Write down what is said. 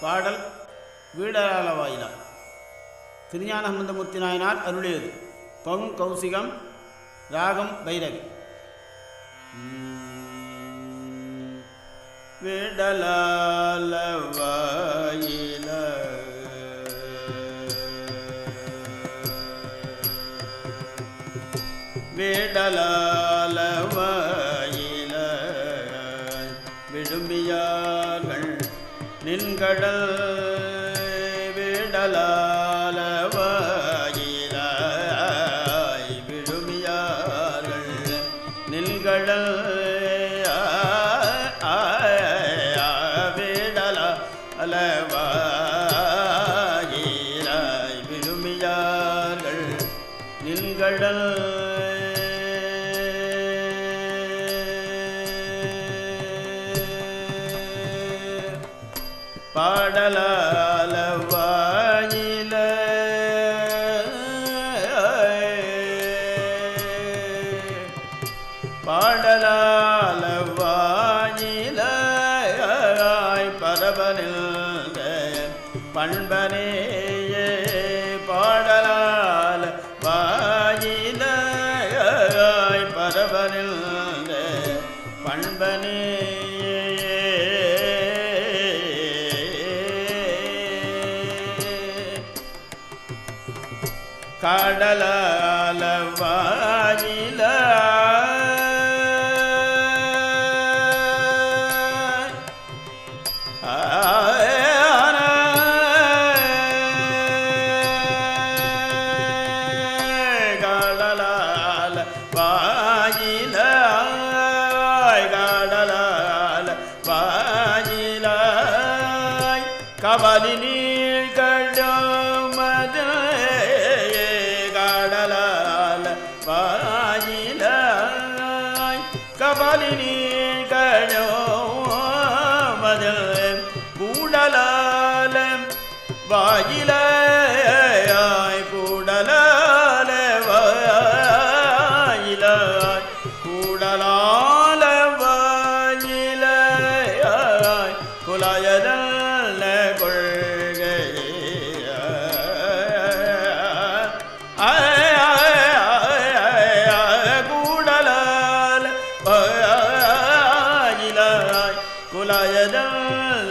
பாடல் வீடரால வாயிலா திருஞான சம்பந்தமூர்த்தி நாயனார் அருளியது. பங் கௌசிகம் ராகம் பைரவி. விடலால வாயில விடலால வாயில விழும்பியார்கள் நின்கடல் விடலாலவாயிலாய் விழுமியார்கள். நின்கடல் விடல அலவாயிலாய் விழுமியார்கள். நின்கடல் பாடலால வாயில. பாடலால வாயில. பரபனில் பண்பனேயே. பாடலால வாயில. பரபனில் பண்பனேயே. கடலால வாயில கடலால வாயில கடலால வாயில கபலி கபலி நீள் கடமது கூடலால வாயில கூடலால வாயில கூடலால வாயில குலாயதல்ல لا يدل